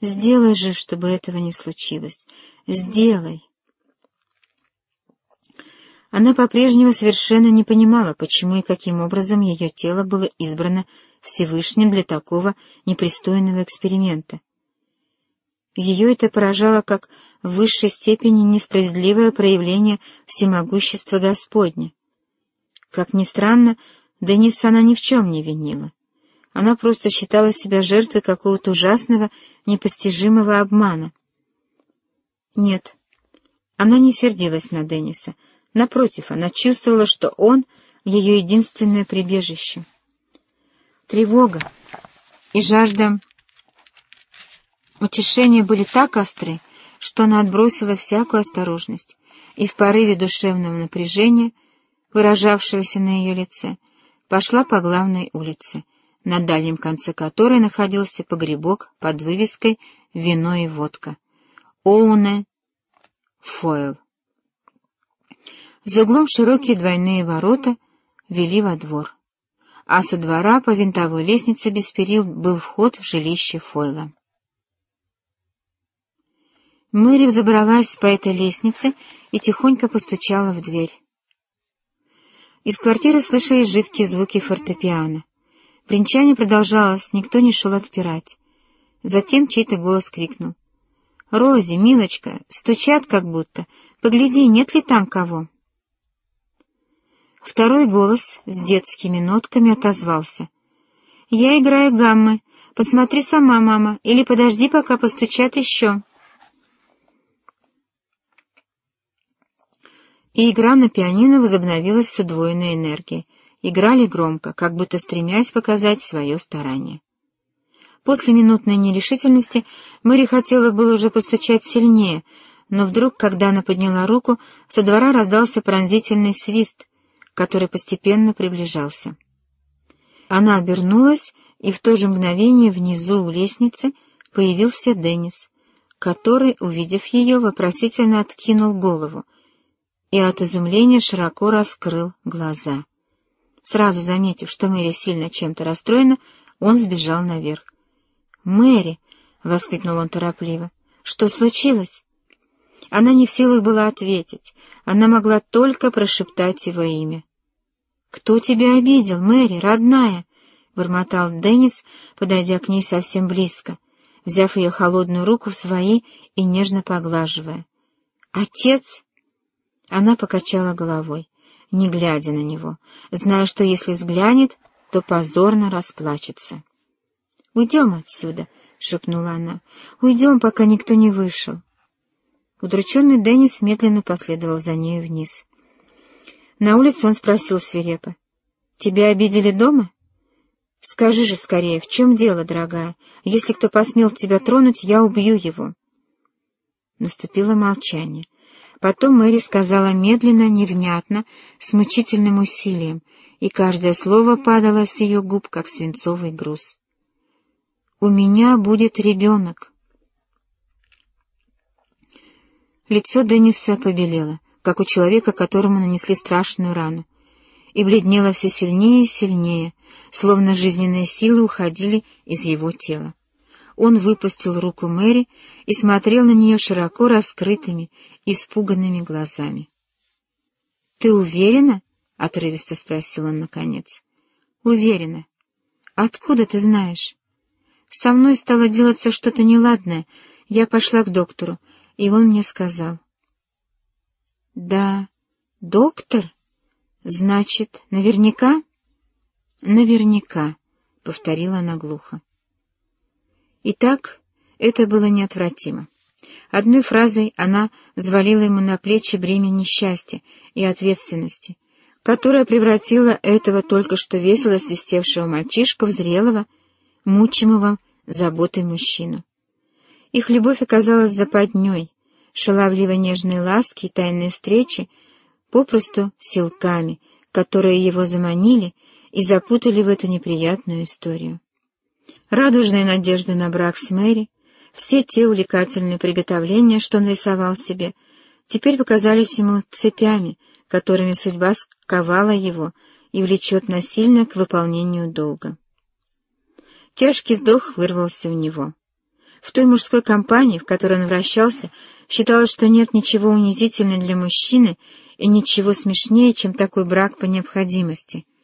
Сделай же, чтобы этого не случилось. Сделай. Она по-прежнему совершенно не понимала, почему и каким образом ее тело было избрано Всевышним для такого непристойного эксперимента. Ее это поражало как в высшей степени несправедливое проявление всемогущества Господня. Как ни странно, Дениса она ни в чем не винила. Она просто считала себя жертвой какого-то ужасного, непостижимого обмана. Нет, она не сердилась на Денниса. Напротив, она чувствовала, что он — ее единственное прибежище. Тревога и жажда утешения были так остры, что она отбросила всякую осторожность и в порыве душевного напряжения, выражавшегося на ее лице, пошла по главной улице, на дальнем конце которой находился погребок под вывеской «Вино и водка». Оуне Фойл. За углом широкие двойные ворота вели во двор, а со двора по винтовой лестнице без перил был вход в жилище Фойла. Мэри взобралась по этой лестнице и тихонько постучала в дверь. Из квартиры слышались жидкие звуки фортепиано. Бринчание продолжалось, никто не шел отпирать. Затем чей-то голос крикнул. «Рози, милочка, стучат как будто. Погляди, нет ли там кого?» Второй голос с детскими нотками отозвался. «Я играю гаммы. Посмотри сама, мама, или подожди, пока постучат еще». И игра на пианино возобновилась с удвоенной энергией. Играли громко, как будто стремясь показать свое старание. После минутной нерешительности Мэри хотела было уже постучать сильнее, но вдруг, когда она подняла руку, со двора раздался пронзительный свист, который постепенно приближался. Она обернулась, и в то же мгновение внизу у лестницы появился Деннис, который, увидев ее, вопросительно откинул голову и от изумления широко раскрыл глаза. Сразу заметив, что Мэри сильно чем-то расстроена, он сбежал наверх. «Мэри!» — воскликнул он торопливо. «Что случилось?» Она не в силах была ответить. Она могла только прошептать его имя. «Кто тебя обидел, Мэри, родная?» — бормотал Деннис, подойдя к ней совсем близко, взяв ее холодную руку в свои и нежно поглаживая. «Отец?» Она покачала головой, не глядя на него, зная, что если взглянет, то позорно расплачется. «Уйдем отсюда», — шепнула она. «Уйдем, пока никто не вышел». Удрученный Деннис медленно последовал за нею вниз. На улице он спросил свирепо. «Тебя обидели дома?» «Скажи же скорее, в чем дело, дорогая? Если кто посмел тебя тронуть, я убью его». Наступило молчание. Потом Мэри сказала медленно, невнятно, с мучительным усилием, и каждое слово падало с ее губ, как свинцовый груз. У меня будет ребенок. Лицо Денниса побелело, как у человека, которому нанесли страшную рану, и бледнело все сильнее и сильнее, словно жизненные силы уходили из его тела. Он выпустил руку Мэри и смотрел на нее широко раскрытыми, испуганными глазами. — Ты уверена? — отрывисто спросил он наконец. — Уверена. — Откуда ты знаешь? Со мной стало делаться что-то неладное. Я пошла к доктору, и он мне сказал. — Да, доктор? Значит, наверняка? — Наверняка, — повторила она глухо. Итак, это было неотвратимо. Одной фразой она взвалила ему на плечи бремя несчастья и ответственности, которая превратила этого только что весело свистевшего мальчишку в зрелого, мучимого заботой мужчину. Их любовь оказалась западней, шаловливо нежные ласки и тайные встречи, попросту силками, которые его заманили и запутали в эту неприятную историю. Радужные надежды на брак с Мэри, все те увлекательные приготовления, что он рисовал себе, теперь показались ему цепями, которыми судьба сковала его и влечет насильно к выполнению долга. Тяжкий вздох вырвался у него. В той мужской компании, в которой он вращался, считалось, что нет ничего унизительного для мужчины и ничего смешнее, чем такой брак по необходимости —